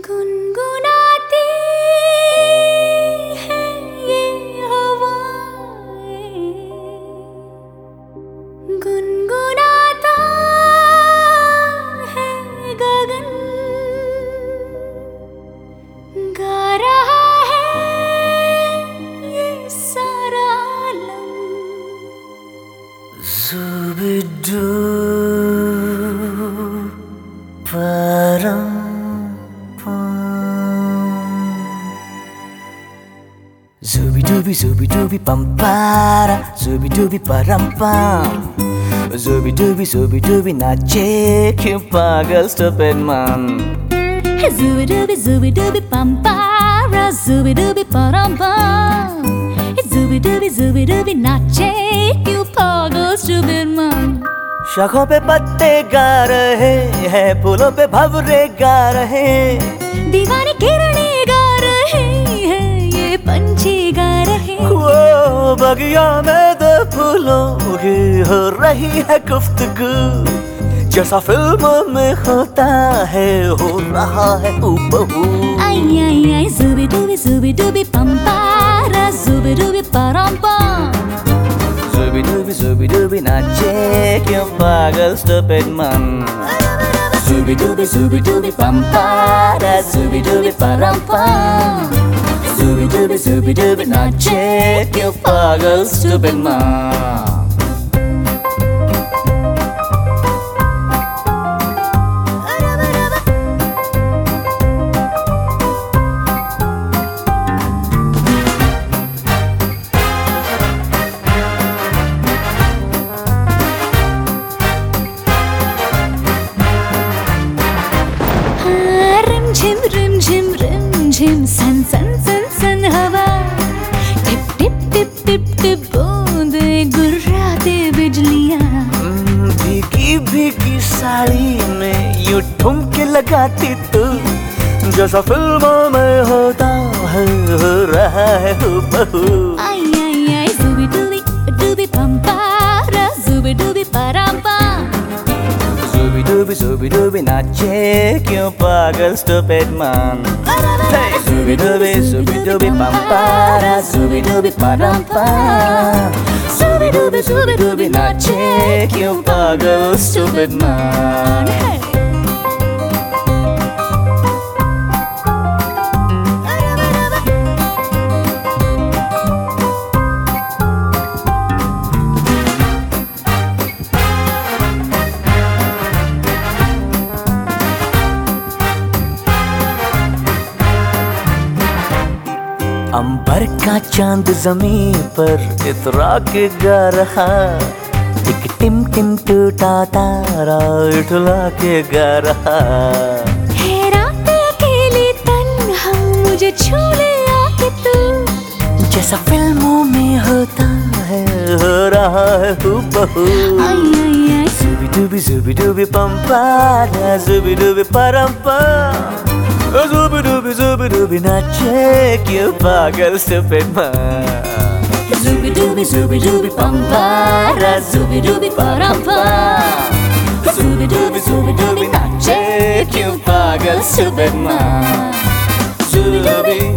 गुनगुनाती है ये हवाएं। गुनगुनाता है गगन। गा रहा है ये सारा आलम Zubidu param Zubi dubi zubi dubi pampara Zubi dubi param pam Zubi dubi zubi dubi nache क्यों पागल stupid man Zooby dooby zooby dooby bum para zooby dooby param pam Zooby dooby zooby dooby नाचे क्यों पागल stupid man शाखों पे पत्ते गा रहे हैं फूलों पे भवरे गा रहे दीवाने किरणें बगिया में दो फूलों की हो रही है गुफ्तगू। जैसा फ़िल्मों में होता है हो रहा है हूबहू। आई आई आई dooby zooby dooby bum para zooby dooby param जुबी डूबी जुबी डूबी नाचे क्यों पागल स्टूपिड मन जुबी डूबी जुबी डूबी पंपारा जुबी डूबी परम्पा dooby dooby dooby, not check your father's stupid mouth. भीगी साड़ी में यू ठुमके लगाती तू। जैसा फ़िल्मों में होता है, हो रहा है हूबहू। dooby zooby dooby nache you pagal stupid man. Hey. Zooby dooby zooby dooby pam para zooby dooby param pa zooby dooby zooby dooby nache you pagal stupid man. Hey. अंबर का चाँद ज़मीन पर इतरा के गा रहा। एक टिम टिम टूटा तारा उठला के गा रहा। है रात अकेली तन्हा मुझे छू ले आके तू। जैसा फ़िल्मों में होता है हो रहा है हूबहू। जुबी डूबी जुबी डूबी पंपा जुबी डूबी परम्पा Zooby dooby zooby dooby not check you pagal stupid man. Zooby dooby zooby dooby pampara zooby dooby parampara. Zooby dooby zooby dooby not check you pagal stupid man. Zooby dooby.